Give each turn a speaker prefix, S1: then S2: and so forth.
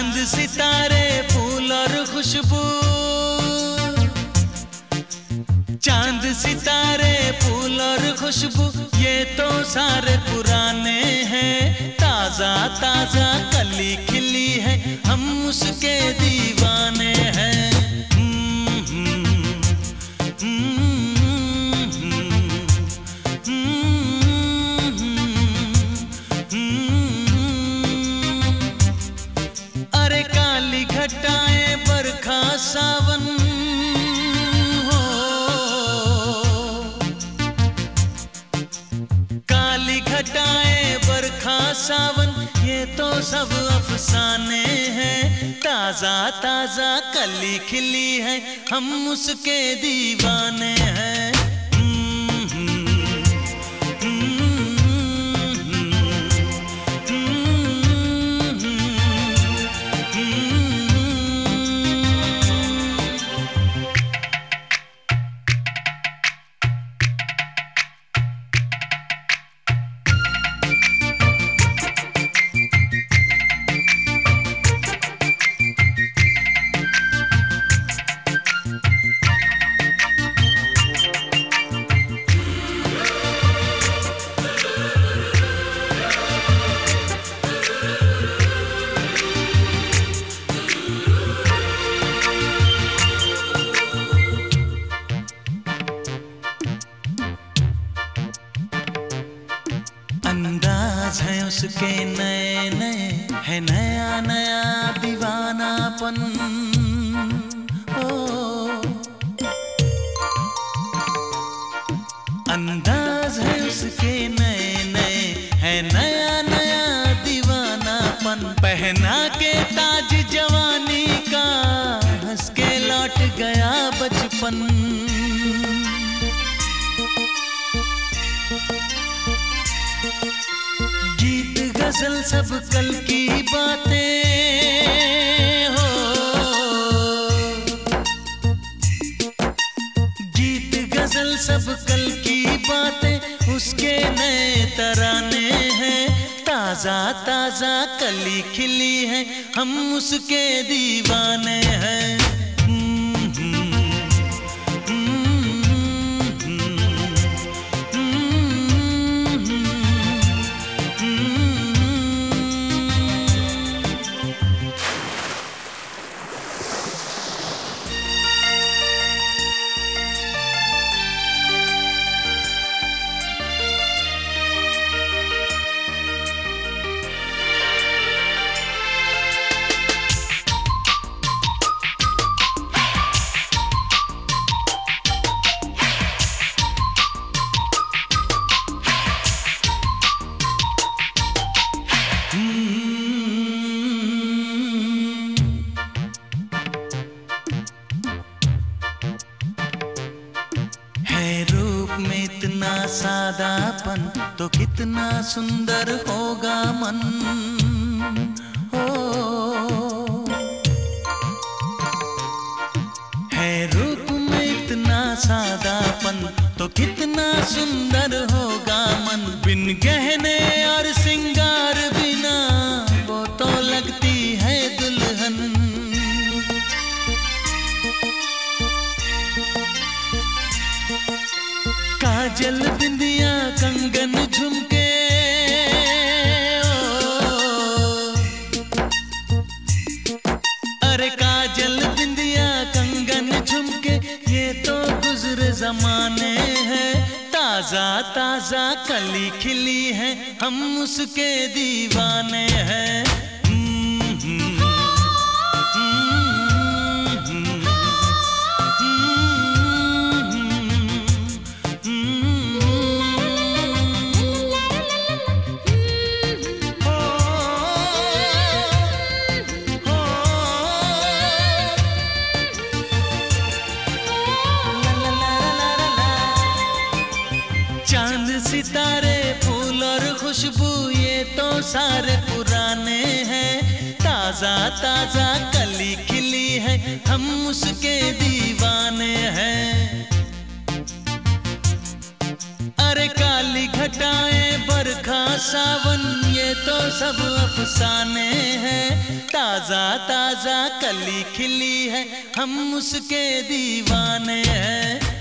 S1: चाँद सितारे, फूल और खुशबू। चाँद सितारे, फूल और खुशबू, ये तो सारे पुराने हैं। ताज़ा ताज़ा कली खिली है, हम उसके दी तो सब अफसाने हैं। ताज़ा ताज़ा कली खिली है। हम उसके दीवाने हैं। अंदाज है उसके नए नए है नया नया दीवानापन ओ। अंदाज है उसके नए नए है नया नया दीवानापन पहना के ताज जवानी का, हंस के लौट गया बचपन। सब कल की बातें हो। गीत, गज़ल सब कल की बातें, उसके नए तराने हैं। ताज़ा ताज़ा कली खिली है, हम उसके दीवाने हैं। तो कितना सुंदर होगा मन। हो है रूप में इतना सादापन तो कितना सुंदर होगा मन। बिन गहने और सिंगार बिना, वो तो लगती है दुल्हन। काजल बिंदिया कंगन झुमके। अरे काजल बिंदिया कंगन झुमके ये तो गुजर जमाने हैं। ताज़ा ताज़ा कली खिली है हम उसके दीवाने हैं। हम्म, हम्म, हम्म, खुशबू, ये तो सारे पुराने हैं। ताज़ा ताज़ा कली खिली है, हम उसके दीवाने हैं। अरे काली घटाएँ, बरखा, सावन, ये तो सब अफसाने हैं। ताज़ा ताज़ा कली खिली है, हम उसके दीवाने हैं।